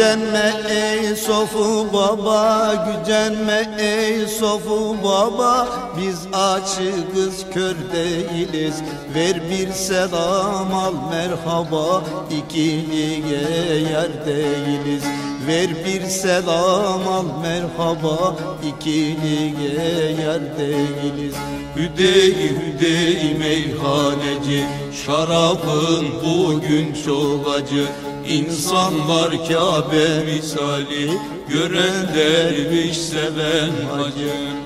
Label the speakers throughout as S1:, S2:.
S1: Gücenme ey sofu baba Gücenme ey sofu baba. Biz açığız kör değiliz. Ver bir selam al merhaba. İkiliye yer değiliz. Ver bir selam al merhaba. İkiliye yer değiliz.
S2: Hüdeyi hüdeyi meyhaneci Şarabın bugün çok acı. İnsanlar Kabe misali. Gören derviş seven hacı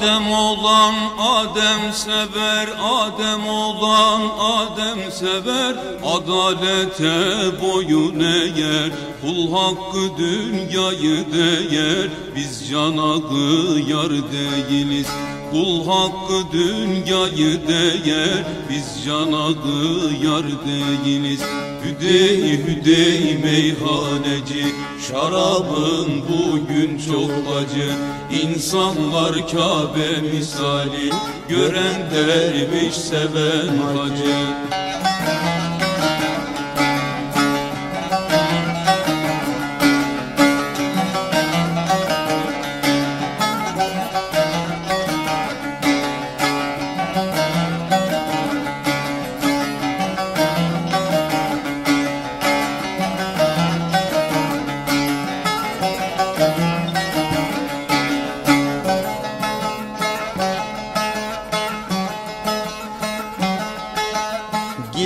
S2: Adem olan Adem sever Adem olan Adem sever. Adalete boyun eğer Kul hakkı dünyayı değer. Biz canağı yar değiliz Kul hakkı dünyayı değer Biz canağı yar değiliz. Hüdeyi hüdeyi meyhaneci Şarabın bugün çok acı. İnsanlar Kabe misali Gören derviş seven hacı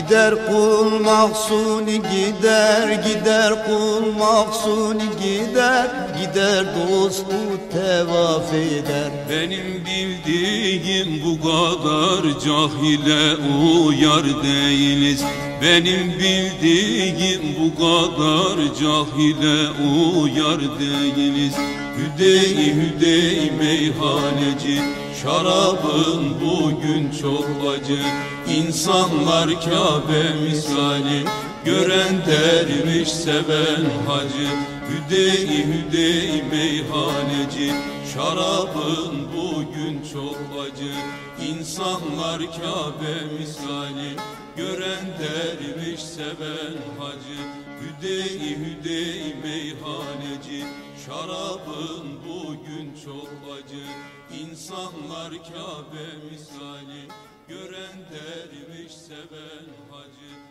S1: Gider kul mahsuni gider gider kul mahsuni gider Gider dostu tevaf eder.
S2: Benim bildiğim bu kadar cahile uyar değiliz. Benim bildiğim bu kadar cahile uyar değiliz. Hüdeyi hüdeyi meyhaneci Şarabın bugün çok acı İnsanlar Kabe misali. Gören derviş seven hacı Hüdeyi hüdeyi meyhaneci. Şarabın bugün çok acı İnsanlar Kabe misali Gören derviş seven hacı Hüdeyi hüdeyi meyhaneci. Şarabın bugün çok acı İnsanlar Kabe misali. Gören derviş seven hacı